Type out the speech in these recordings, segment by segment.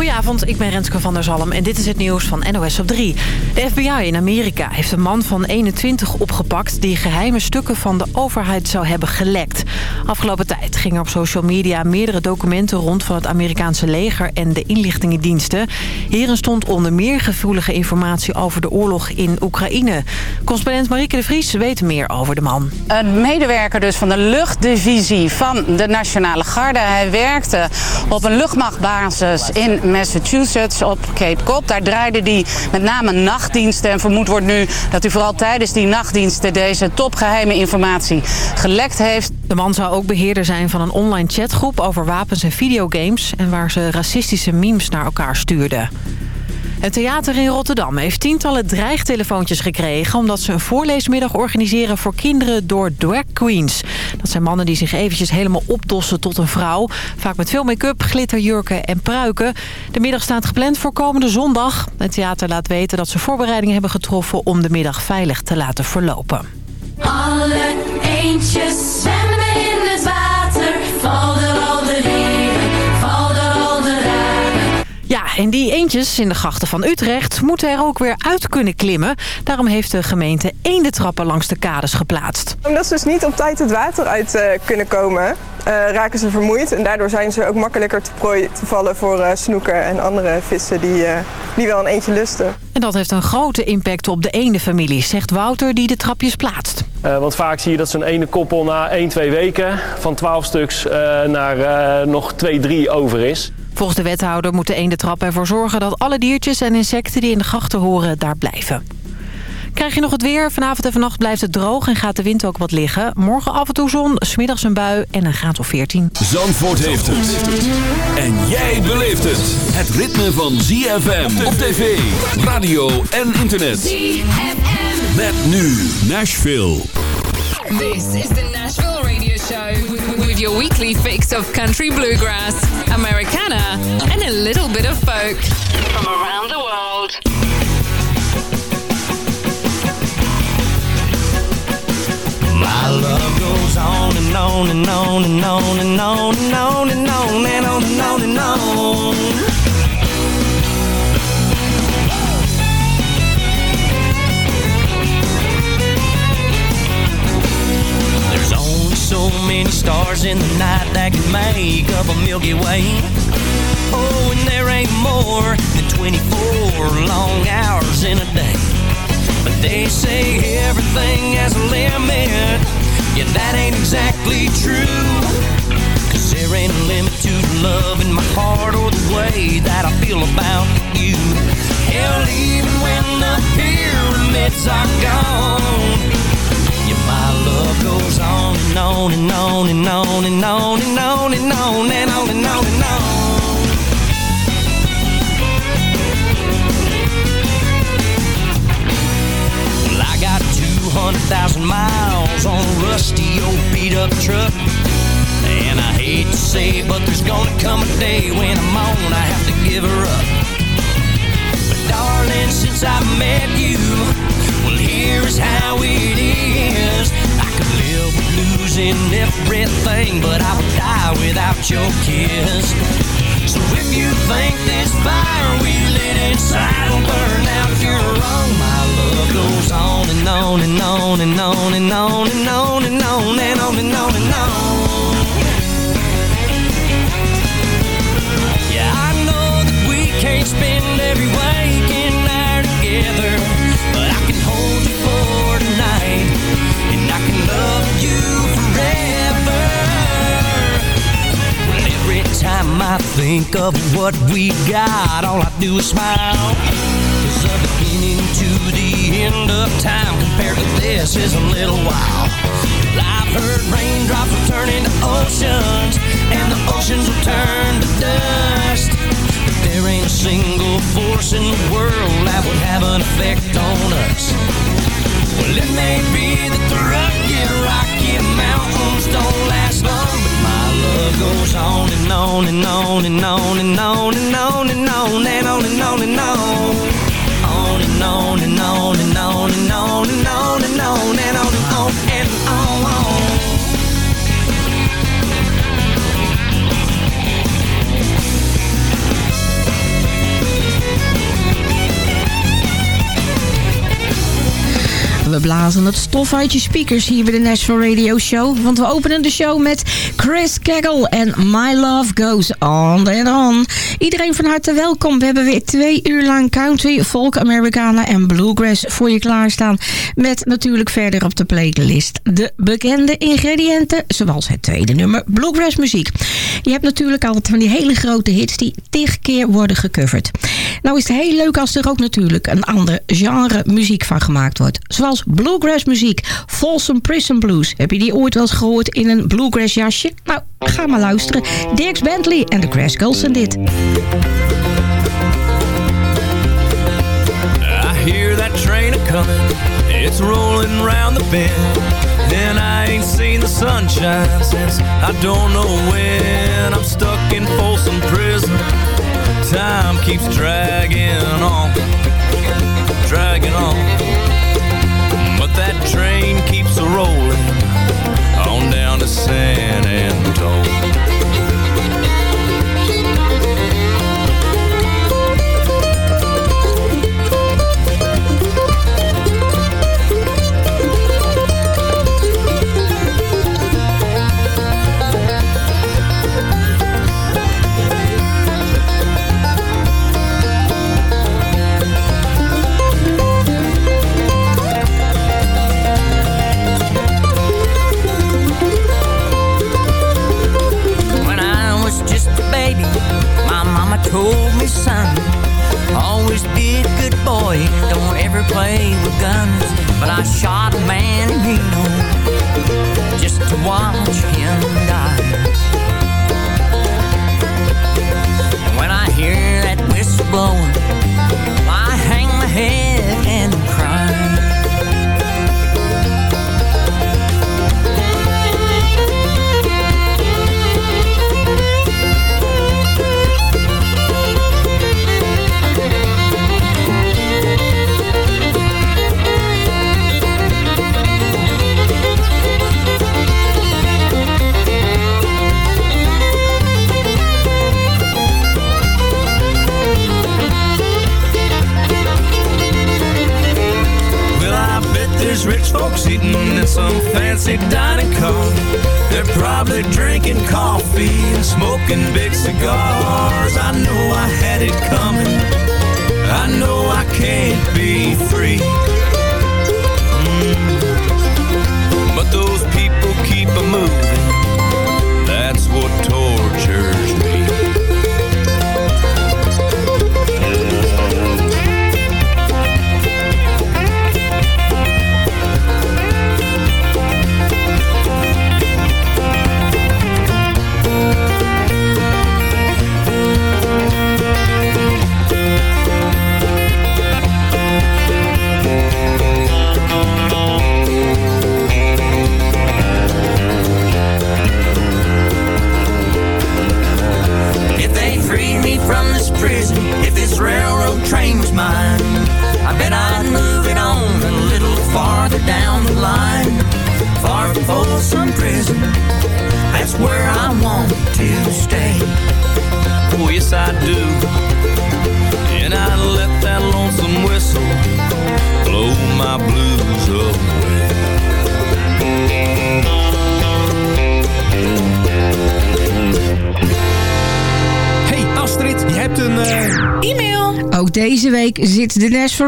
Goedenavond, ik ben Renske van der Zalm en dit is het nieuws van NOS op 3. De FBI in Amerika heeft een man van 21 opgepakt... die geheime stukken van de overheid zou hebben gelekt. Afgelopen tijd gingen op social media meerdere documenten rond... van het Amerikaanse leger en de inlichtingendiensten. Hierin stond onder meer gevoelige informatie over de oorlog in Oekraïne. Correspondent Marieke de Vries weet meer over de man. Een medewerker dus van de luchtdivisie van de Nationale Garde. Hij werkte op een luchtmachtbasis in Massachusetts op Cape Cod. Daar draaide hij met name nachtdiensten. En vermoed wordt nu dat hij vooral tijdens die nachtdiensten deze topgeheime informatie gelekt heeft. De man zou ook beheerder zijn van een online chatgroep over wapens en videogames... en waar ze racistische memes naar elkaar stuurden. Het theater in Rotterdam heeft tientallen dreigtelefoontjes gekregen... omdat ze een voorleesmiddag organiseren voor kinderen door drag queens. Dat zijn mannen die zich eventjes helemaal opdossen tot een vrouw. Vaak met veel make-up, glitterjurken en pruiken. De middag staat gepland voor komende zondag. Het theater laat weten dat ze voorbereidingen hebben getroffen... om de middag veilig te laten verlopen. Alle eentjes zwemmen en die eendjes in de grachten van Utrecht moeten er ook weer uit kunnen klimmen. Daarom heeft de gemeente eendentrappen langs de kades geplaatst. Omdat ze dus niet op tijd het water uit eh, kunnen komen, eh, raken ze vermoeid. En daardoor zijn ze ook makkelijker te prooi te vallen voor eh, snoeken en andere vissen die, eh, die wel een eentje lusten. En dat heeft een grote impact op de eendenfamilie, zegt Wouter die de trapjes plaatst. Eh, want vaak zie je dat zo'n ene koppel na 1, 2 weken van 12 stuks eh, naar eh, nog 2, 3 over is. Volgens de wethouder moet de eendentrap ervoor zorgen dat alle diertjes en insecten die in de grachten horen daar blijven. Krijg je nog het weer? Vanavond en vannacht blijft het droog en gaat de wind ook wat liggen. Morgen af en toe zon, smiddags een bui en een graad of 14. Zandvoort heeft het. En jij beleeft het. Het ritme van ZFM op tv, radio en internet. ZFM. Met nu Nashville. This is the Nashville with, with your weekly fix of country bluegrass, Americana, and a little bit of folk from around the world. My love goes on and on and on and on and on and on and on and on and on and on. There's so many stars in the night that can make up a Milky Way. Oh, and there ain't more than 24 long hours in a day. But they say everything has a limit. Yeah, that ain't exactly true. Cause there ain't a limit to the love in my heart or the way that I feel about you. Hell, even when the pyramids are gone. Love goes on and on and on and on and on and on and on and on and on and on. Well, I got 200,000 miles on a rusty old beat up truck. And I hate to say it, but there's gonna come a day when I'm on, I have to give her up. But darling, since I met you, well, here is how it is. Could live with losing everything, but I would die without your kiss. So if you think this fire we lit inside will burn out, you're wrong. My love goes on and on and on and on and on and on and on and on and on and on. Yeah, I think of what we got, all I do is smile. Cause the beginning to the end of time compared to this is a little while. I've heard raindrops will turn into oceans, and the oceans will turn to dust. There ain't a single force in the world that would have an effect on us. Well, it may be that the rugged, rocky mountains don't last long, my love goes on and on and on and on and on and on and on and on and on and on. And on and on and on We blazen het stof uit je speakers hier bij de Nashville Radio Show. Want we openen de show met Chris Kegel en My Love Goes On and On. Iedereen van harte welkom. We hebben weer twee uur lang country, folk, Americana en bluegrass voor je klaarstaan. Met natuurlijk verder op de playlist de bekende ingrediënten, zoals het tweede nummer bluegrass muziek. Je hebt natuurlijk altijd van die hele grote hits die tig keer worden gecoverd. Nou is het heel leuk als er ook natuurlijk een ander genre muziek van gemaakt wordt. Zoals bluegrass muziek, Folsom Prison Blues. Heb je die ooit wel eens gehoord in een bluegrass jasje? Nou, ga maar luisteren. Dix Bentley en de Crash en dit. I hear that train a-coming, it's rolling round the bend. And I ain't seen the sunshine since I don't know when. I'm stuck in Folsom Prison. Time keeps dragging on, dragging on. Train keeps a rolling on down to San told me, son, always be a good boy, don't ever play with guns. But I shot a man in Reno just to watch him die. And when I hear that whistle blowing, some fancy dining car. They're probably drinking coffee and smoking big cigars. I know I had it coming.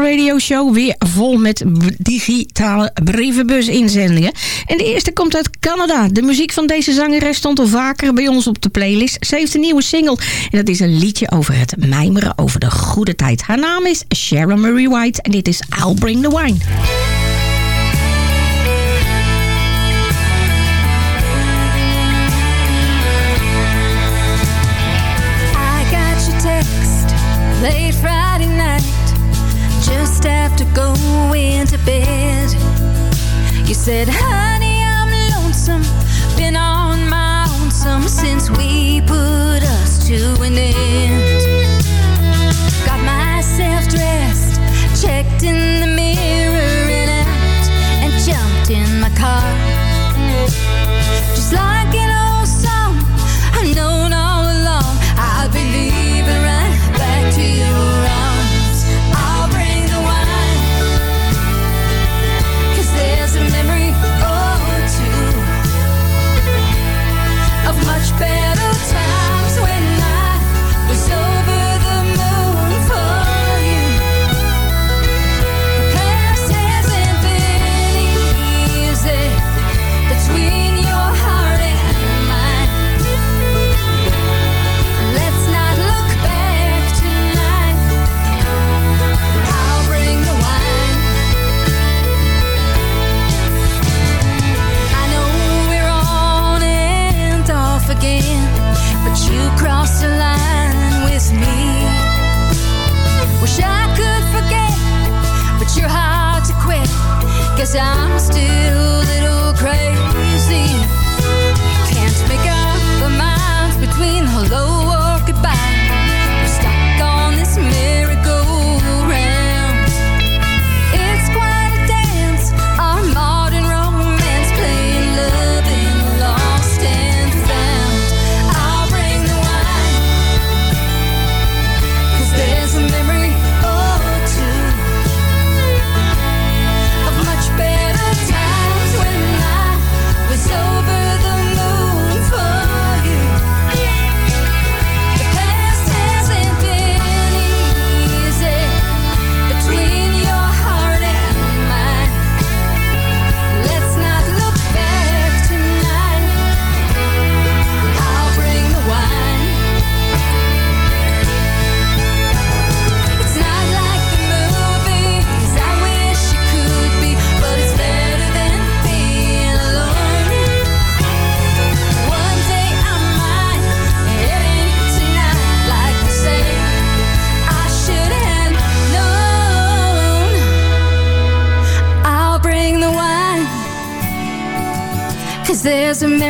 Radio Show weer vol met digitale brievenbus-inzendingen. En de eerste komt uit Canada. De muziek van deze zangeres stond al vaker bij ons op de playlist. Ze heeft een nieuwe single en dat is een liedje over het mijmeren over de goede tijd. Haar naam is Sharon Marie White en dit is I'll Bring the Wine. You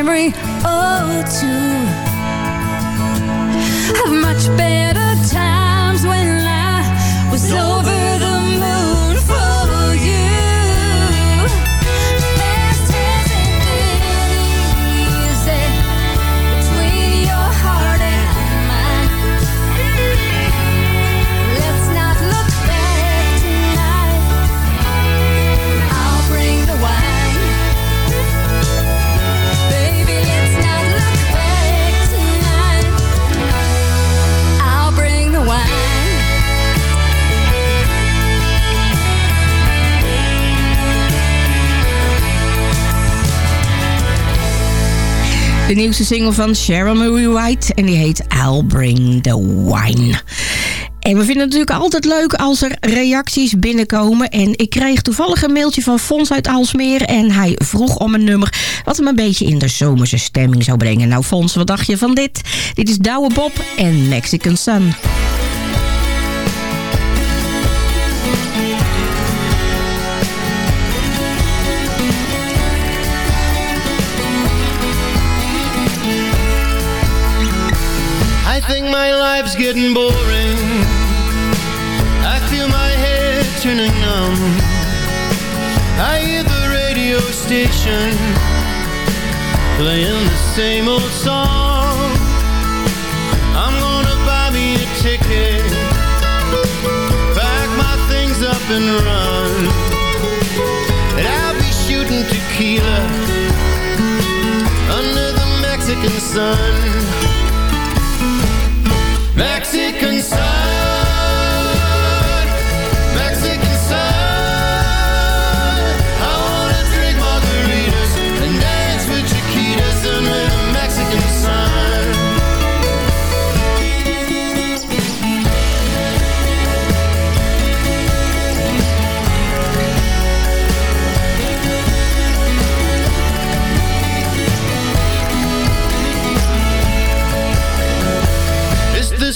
memory nieuwste single van Sharon Marie White. En die heet I'll Bring the Wine. En we vinden het natuurlijk altijd leuk als er reacties binnenkomen. En ik kreeg toevallig een mailtje van Fons uit Aalsmeer. En hij vroeg om een nummer wat hem een beetje in de zomerse stemming zou brengen. Nou Fons, wat dacht je van dit? Dit is Douwe Bob en Mexican Sun. My life's getting boring. I feel my head turning numb. I hear the radio station playing the same old song. I'm gonna buy me a ticket, pack my things up and run. And I'll be shooting tequila under the Mexican sun.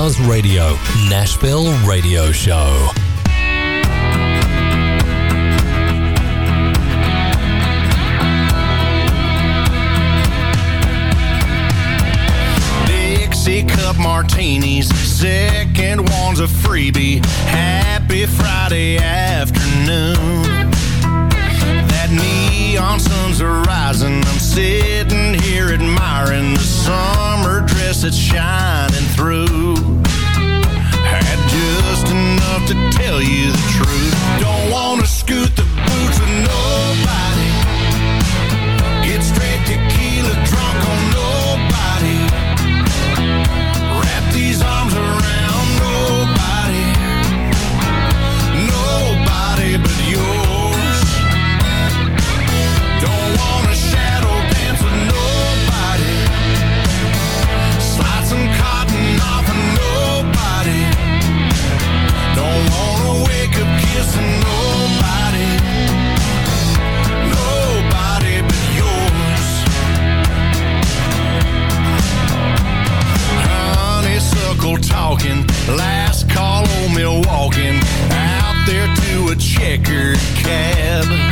Superstars Radio, Nashville Radio Show. Dixie cup martinis, second one's a freebie. Happy Friday afternoon. That neon sun's rising. I'm sitting here admiring the summer dress that's shining through. Had just enough to tell you the truth. Don't wanna scoot the last call on Milwaukee. Out there to a checkered cab.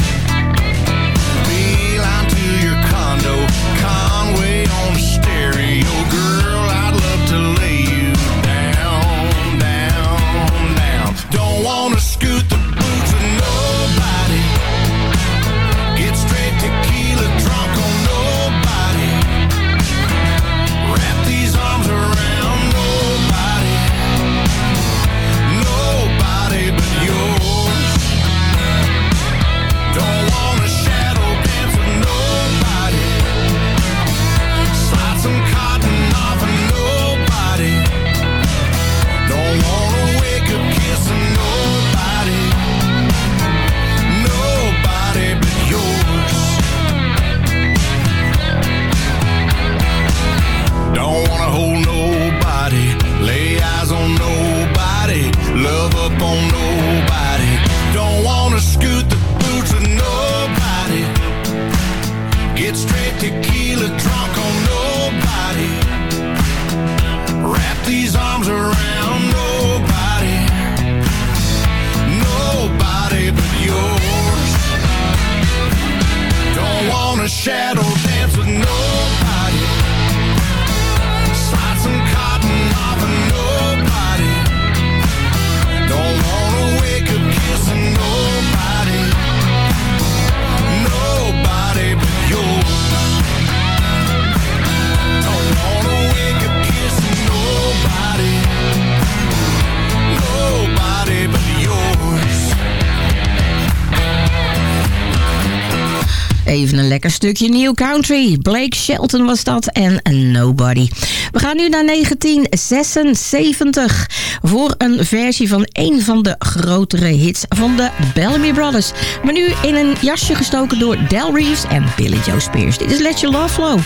Stukje nieuw country. Blake Shelton was dat en Nobody. We gaan nu naar 1976 voor een versie van een van de grotere hits van de Bellamy Brothers. Maar nu in een jasje gestoken door Del Reeves en Billy Joe Spears. Dit is Let Your Love Flow.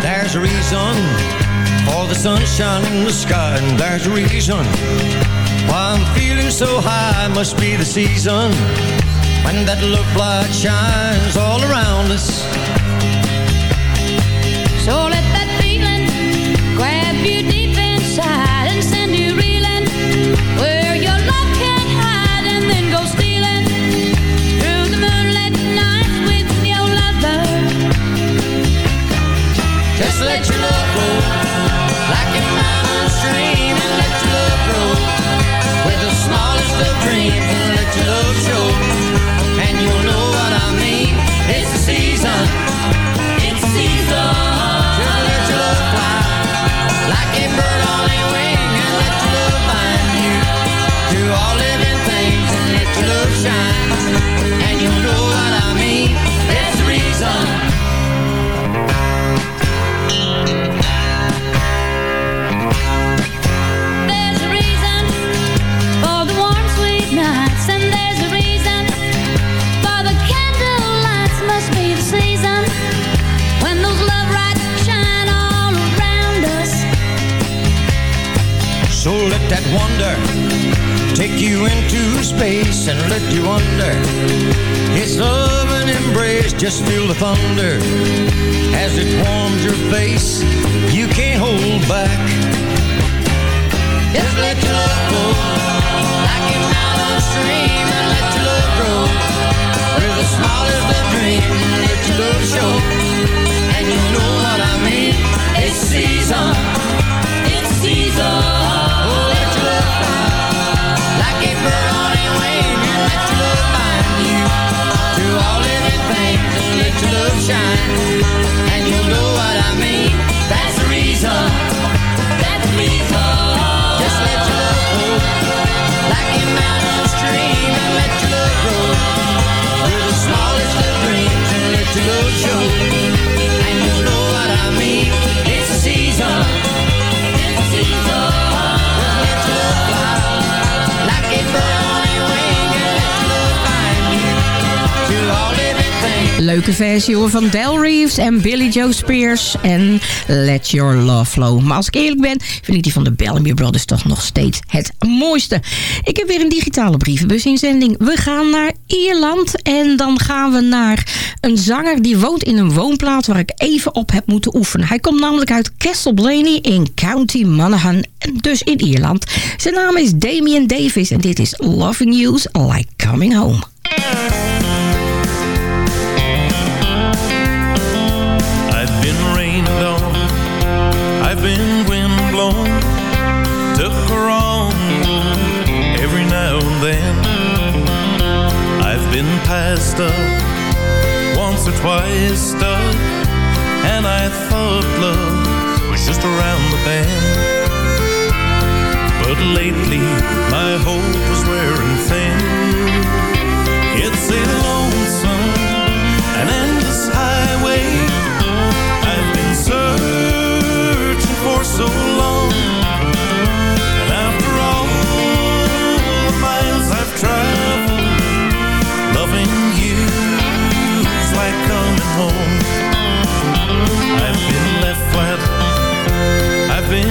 There's a reason for the sunshine in the sky, and there's a reason why I'm feeling so high. Must be the season when that love light shines all around us. So let that feeling grab you deep inside and send you reeling where your love can't hide and then go stealing through the moonlit nights with your lover. Just let Leuke versie van Del Reeves en Billy Joe Spears en Let Your Love Flow. Maar als ik eerlijk ben, vind ik die van de Bellamy Brothers toch nog steeds het mooiste. Ik heb weer een digitale brievenbusinzending. We gaan naar Ierland en dan gaan we naar een zanger die woont in een woonplaats waar ik even op heb moeten oefenen. Hij komt namelijk uit Castle Blaney in County Monaghan, dus in Ierland. Zijn naam is Damien Davis en dit is Loving You's Like Coming Home. Up once or twice, stuck, and I thought love was just around the bend. But lately, my hope was wearing thin. It's a lonesome an endless highway I've been searching for so long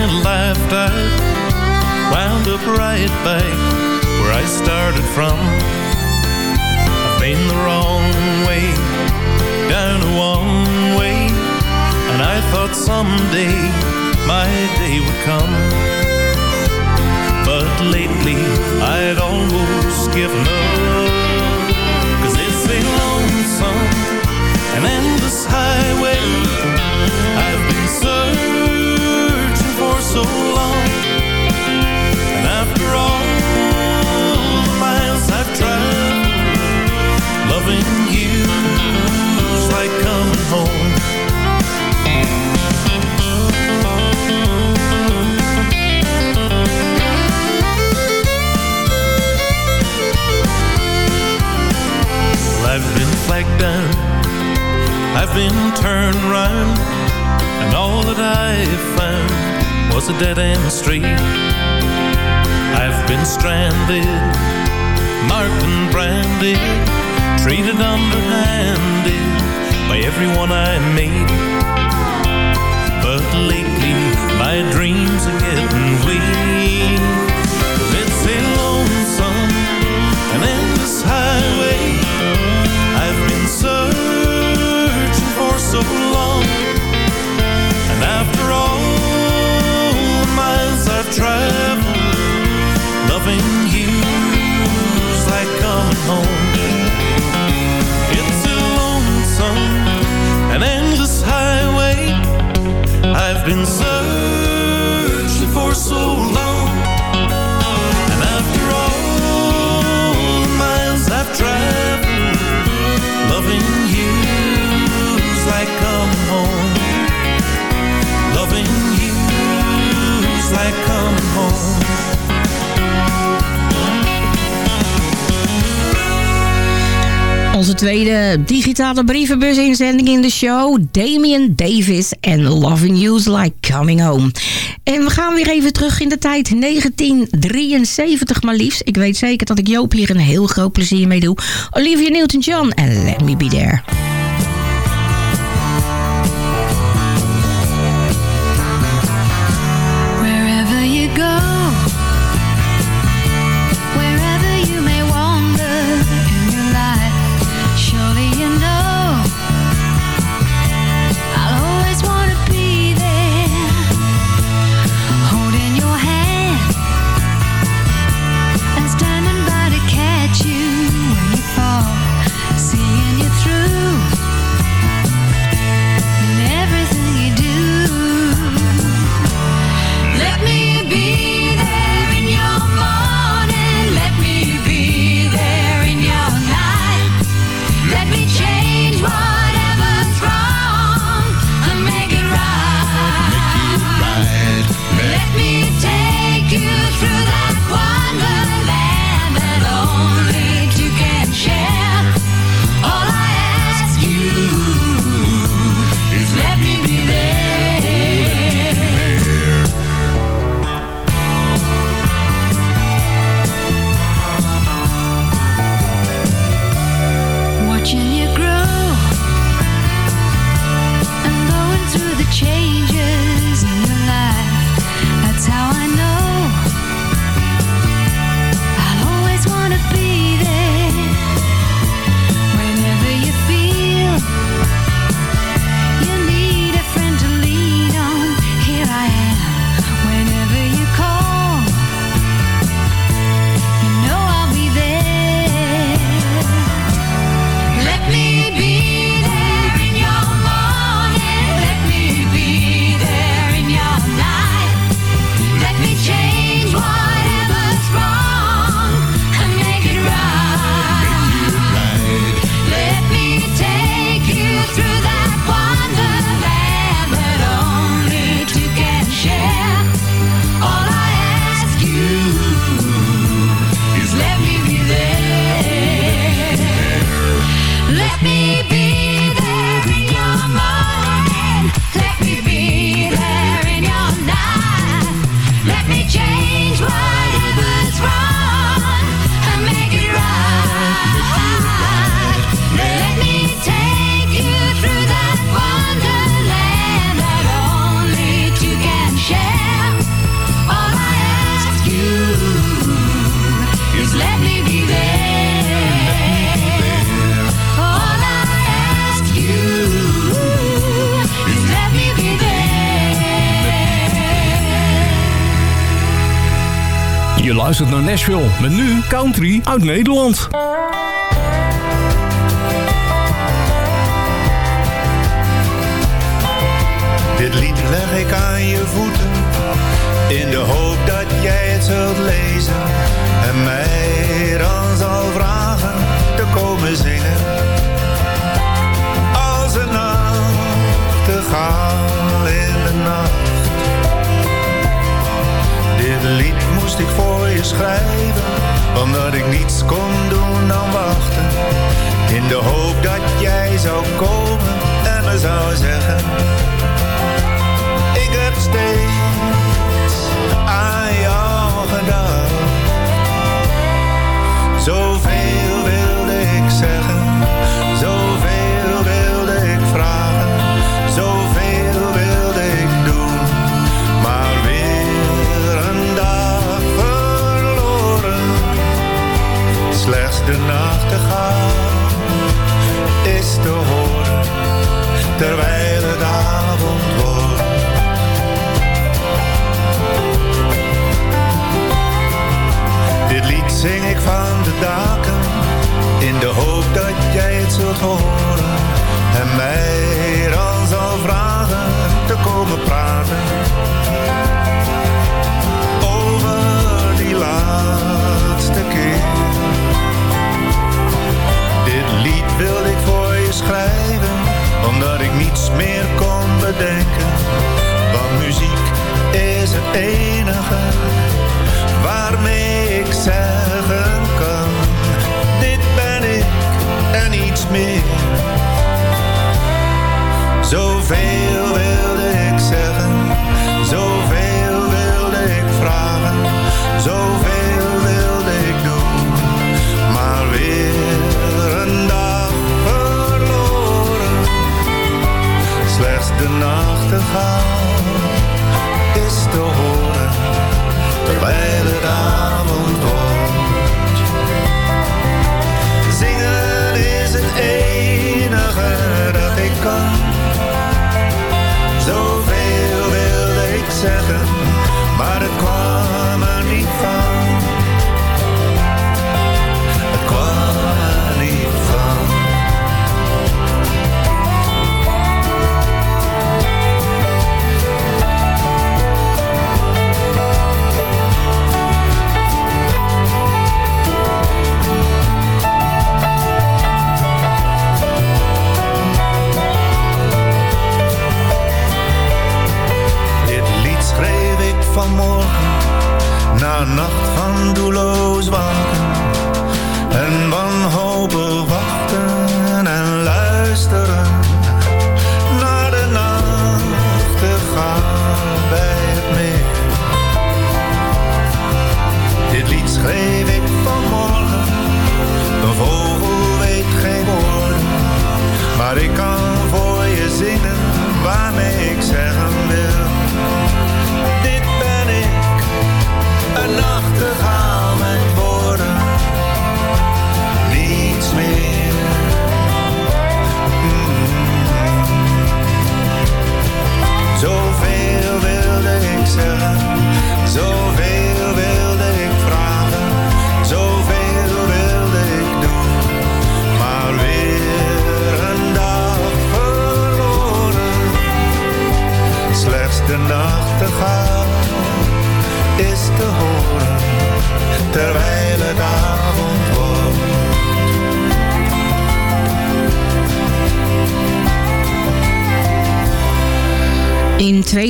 I've laughed at Wound up right back where I started from. I've been the wrong way down a one way And I thought someday my day would come. But lately I'd almost given up Cause it's a lonesome An endless highway Stranded Marked and branded Treated underhanded By everyone I meet been searching for so long Onze tweede digitale brievenbus-inzending in de show. Damien Davis en Loving You's Like Coming Home. En we gaan weer even terug in de tijd. 1973 maar liefst. Ik weet zeker dat ik Joop hier een heel groot plezier mee doe. Olivia Newton-John en Let Me Be There. Je luistert naar Nashville. Met nu country uit Nederland. Dit lied leg ik aan je voeten, in de hoop dat jij het zult lezen. En mij dan zal vragen te komen zingen. Als een nachtegaal in de nacht. Dit lied moest ik voor schrijven, omdat ik niets kon doen dan wachten. In de hoop dat jij zou komen en me zou zeggen ik heb steeds aan jou gedacht. Zoveel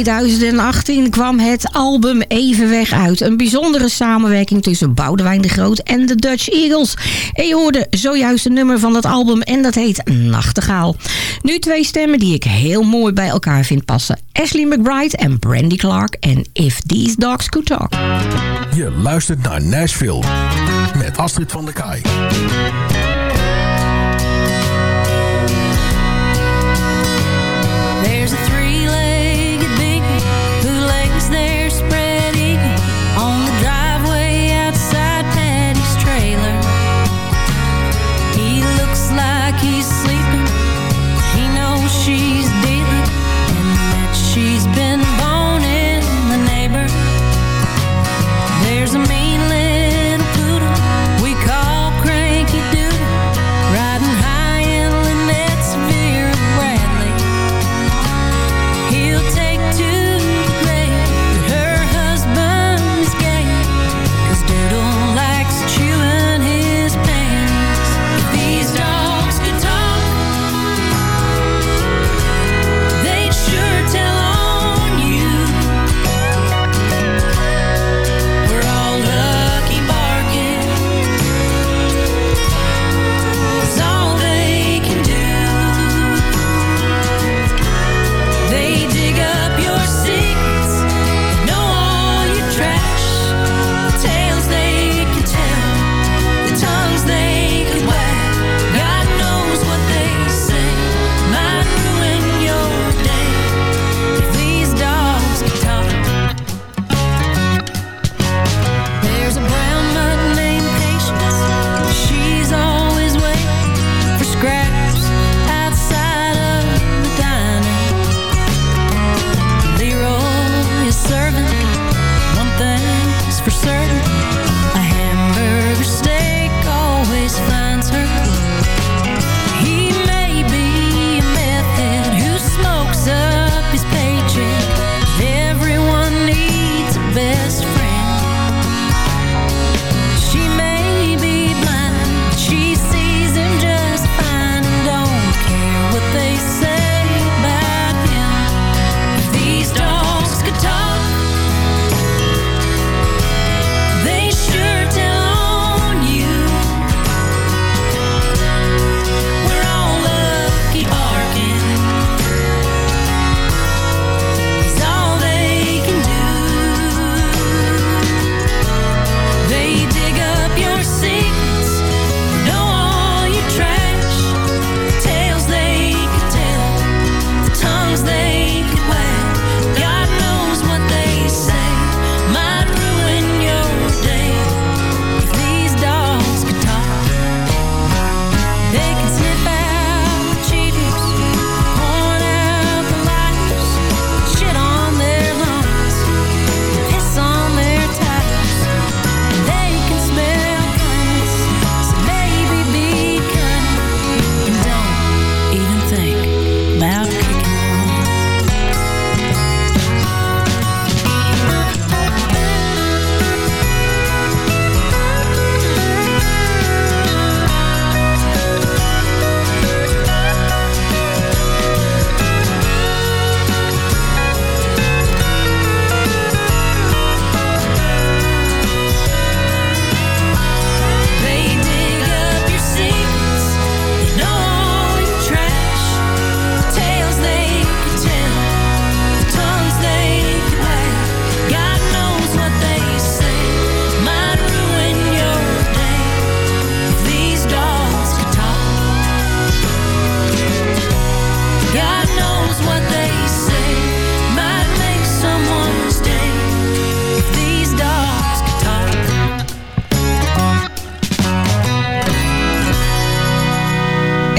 2018 kwam het album Evenweg uit. Een bijzondere samenwerking tussen Boudewijn de Groot en de Dutch Eagles. En je hoorde zojuist een nummer van dat album en dat heet Nachtegaal. Nu twee stemmen die ik heel mooi bij elkaar vind passen. Ashley McBride en Brandy Clark en If These Dogs Could Talk. Je luistert naar Nashville met Astrid van der Kaai.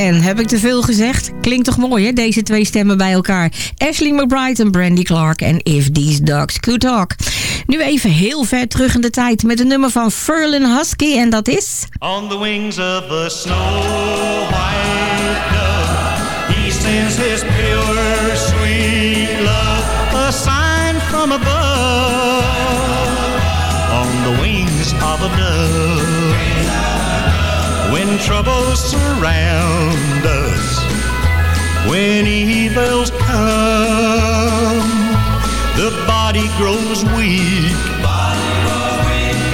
Again. Heb ik te veel gezegd? Klinkt toch mooi, hè? Deze twee stemmen bij elkaar. Ashley McBride en Brandy Clark en If These Dogs Could Talk. Nu even heel ver terug in de tijd met een nummer van Furlin Husky en dat is... On the wings of a snow white when troubles surround us, when evils come, the body grows weak.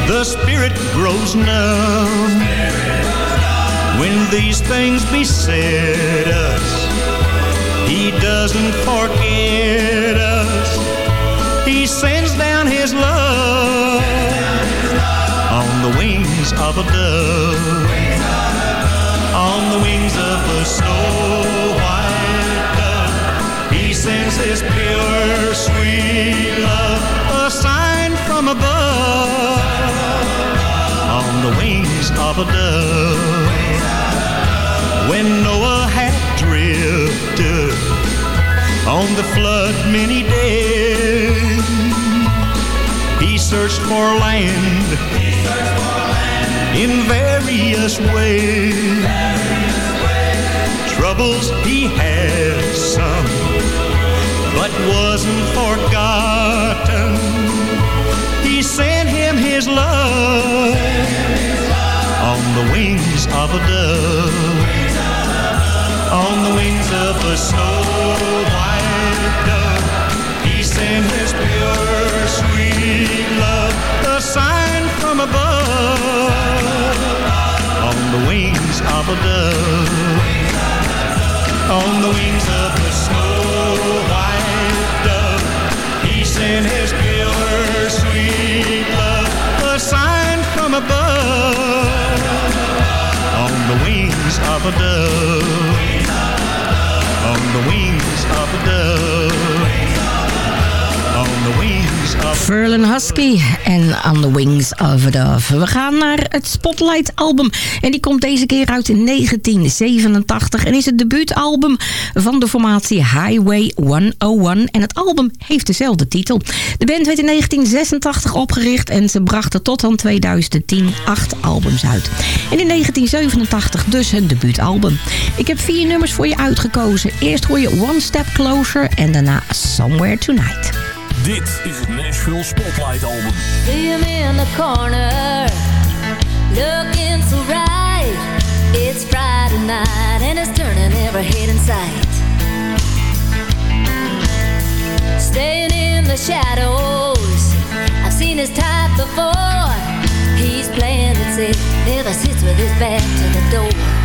The spirit grows numb. When these things beset us, He doesn't forget us. He sends down His love on the wings of a dove, on the wings of a snow white dove. He sends His pure, sweet love, a sign from above on the wings of a dove. When Noah had drifted on the flood many days, he searched for land in various ways. Troubles he had some, but wasn't forgotten. He sent him his love on the wings of a dove, on the wings of a snow white dove. He sent his pure, the wings of a dove, on the wings of a snow white dove. He sent his pure, sweet love, a sign from above, on the wings of a dove, on the wings of a dove, Furlan Husky en On the Wings of Dove. We gaan naar het Spotlight album. En die komt deze keer uit in 1987 en is het debuutalbum van de formatie Highway 101. En het album heeft dezelfde titel. De band werd in 1986 opgericht en ze brachten tot aan 2010 acht albums uit. En in 1987 dus hun debuutalbum. Ik heb vier nummers voor je uitgekozen. Eerst hoor je One Step Closer en daarna Somewhere Tonight. Dit is het Nashville Spotlight Album. See him in the corner, looking so right. It's Friday night and it's turning every head in sight. Staying in the shadows, I've seen his type before. He's playing it safe, never sits with his back to the door.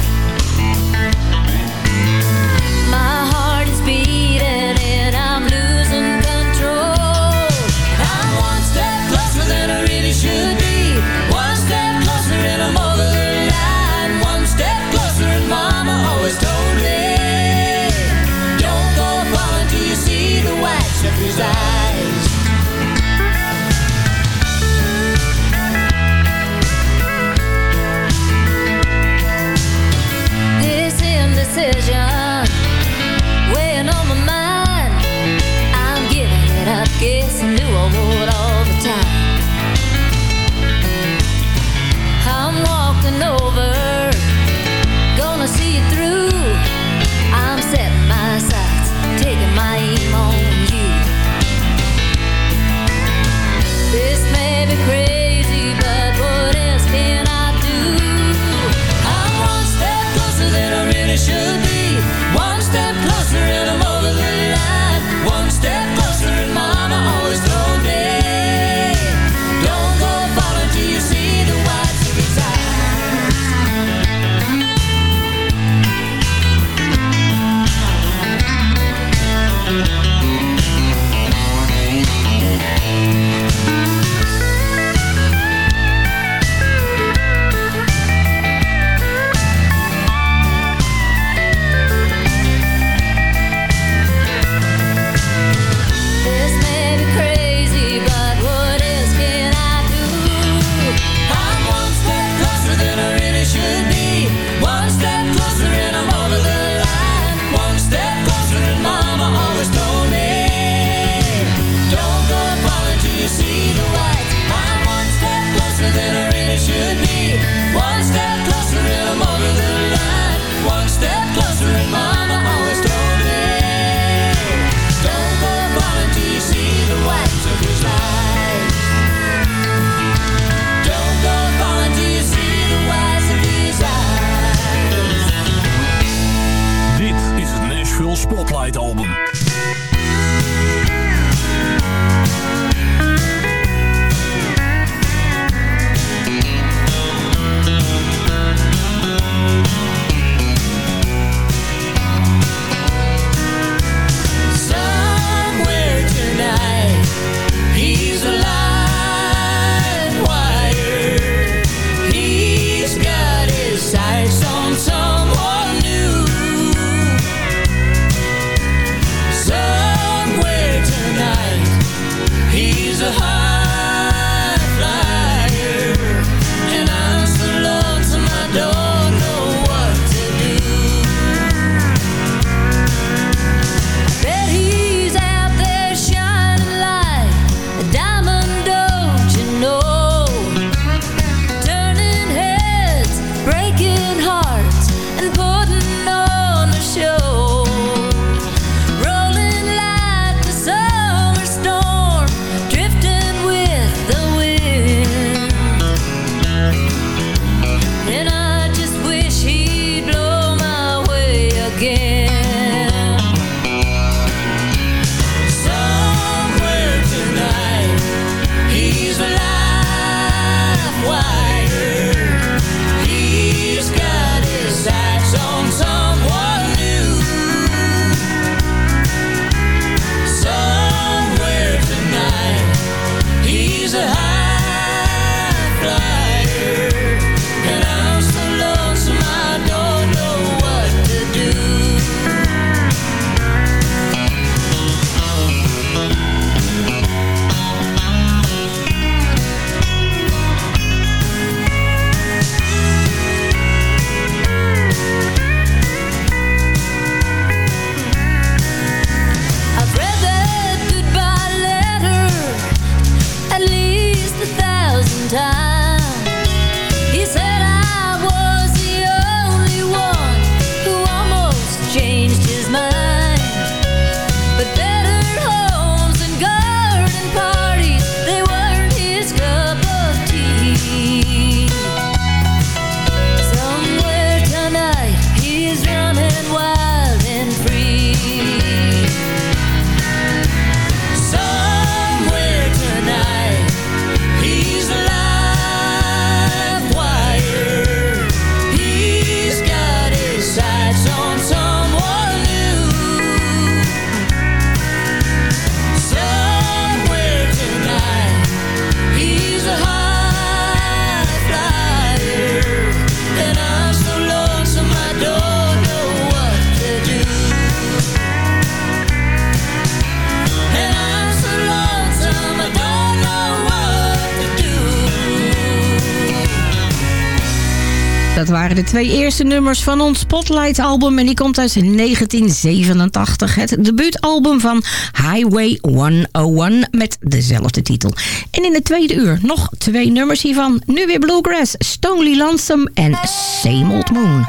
twee eerste nummers van ons Spotlight-album. En die komt uit 1987. Het debuutalbum van Highway 101 met dezelfde titel. En in het tweede uur nog twee nummers hiervan. Nu weer Bluegrass, Stonely Lansom en Same Old Moon.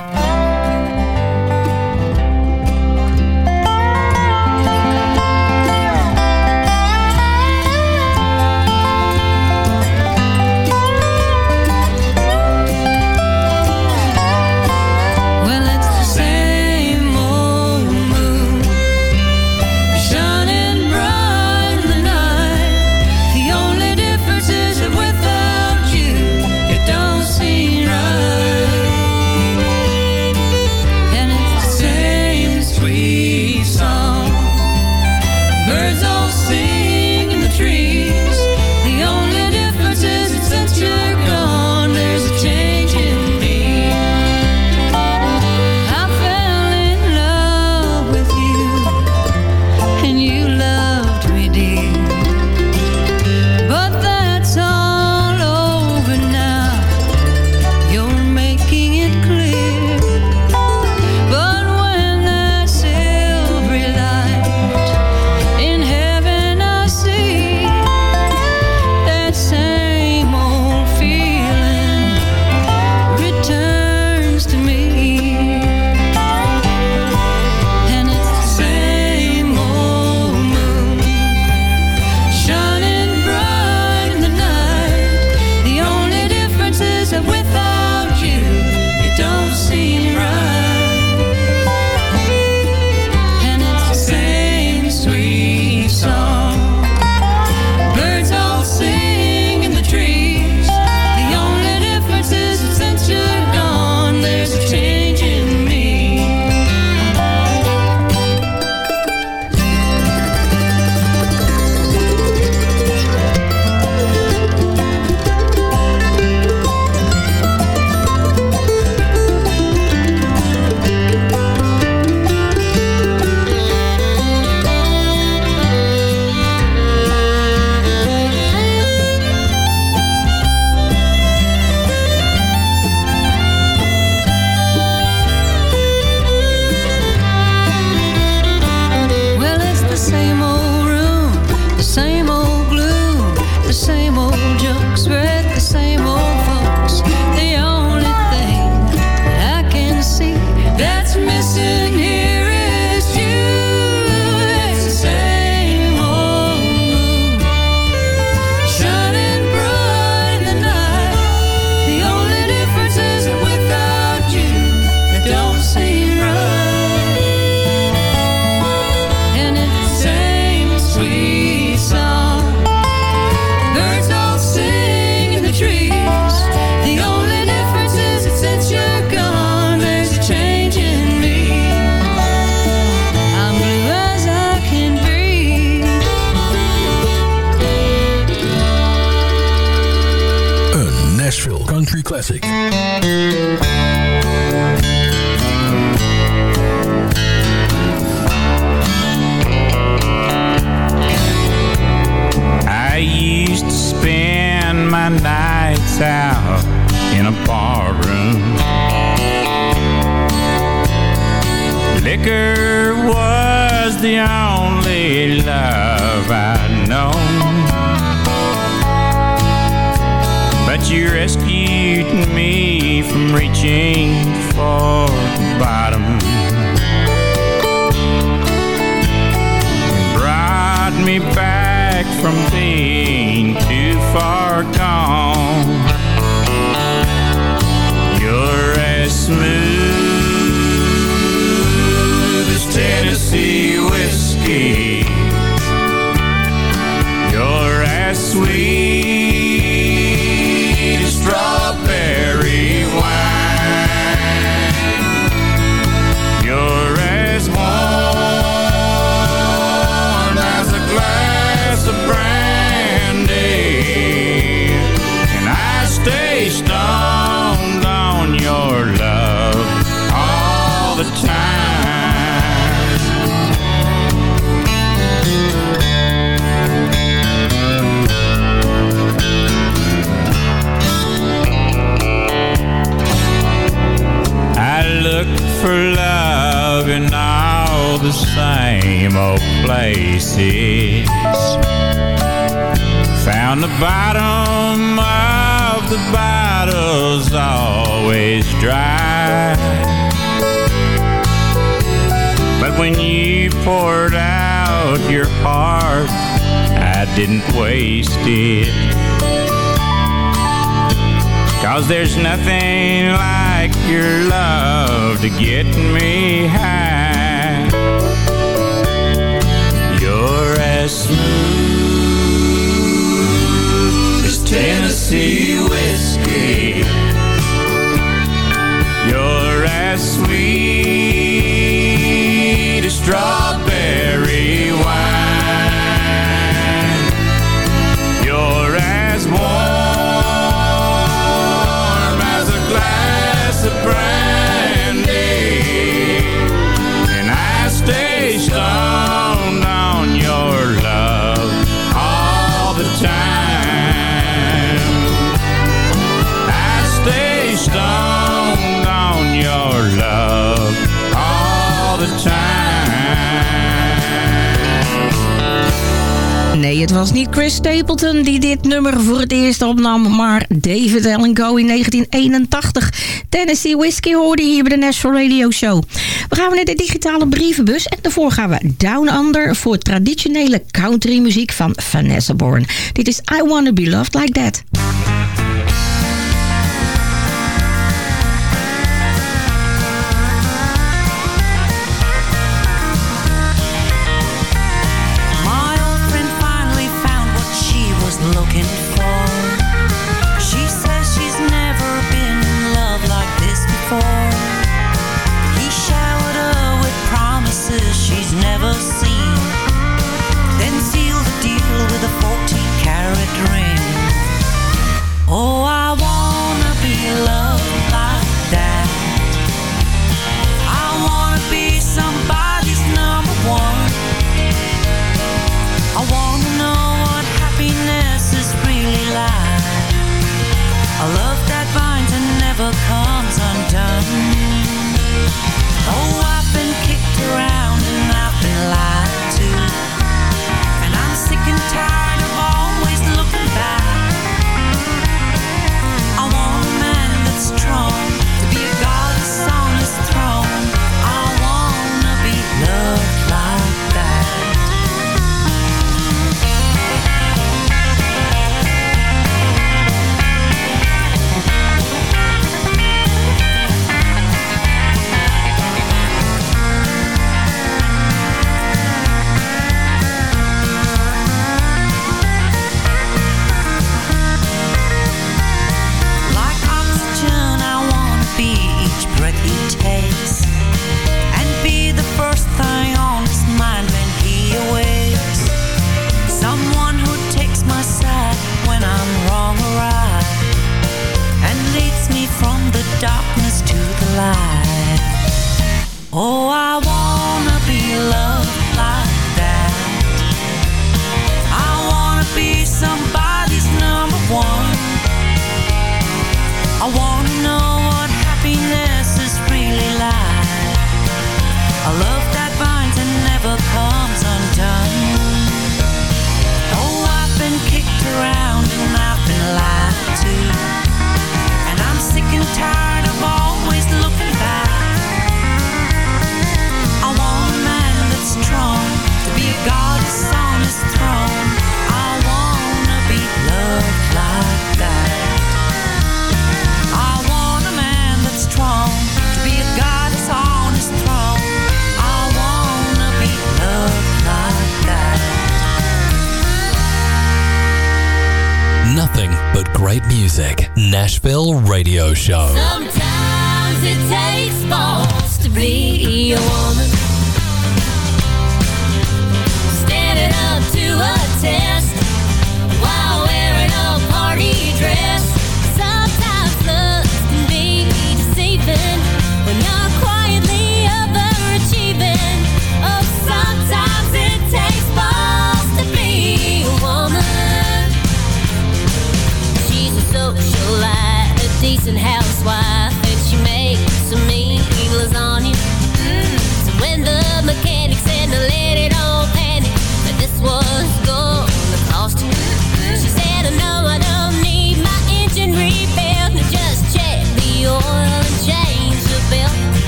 was niet Chris Stapleton die dit nummer voor het eerst opnam... maar David Allen Coe in 1981. Tennessee Whiskey hoorde hier bij de National Radio Show. We gaan naar de digitale brievenbus en daarvoor gaan we Down Under... voor traditionele country muziek van Vanessa Bourne. Dit is I Wanna Be Loved Like That.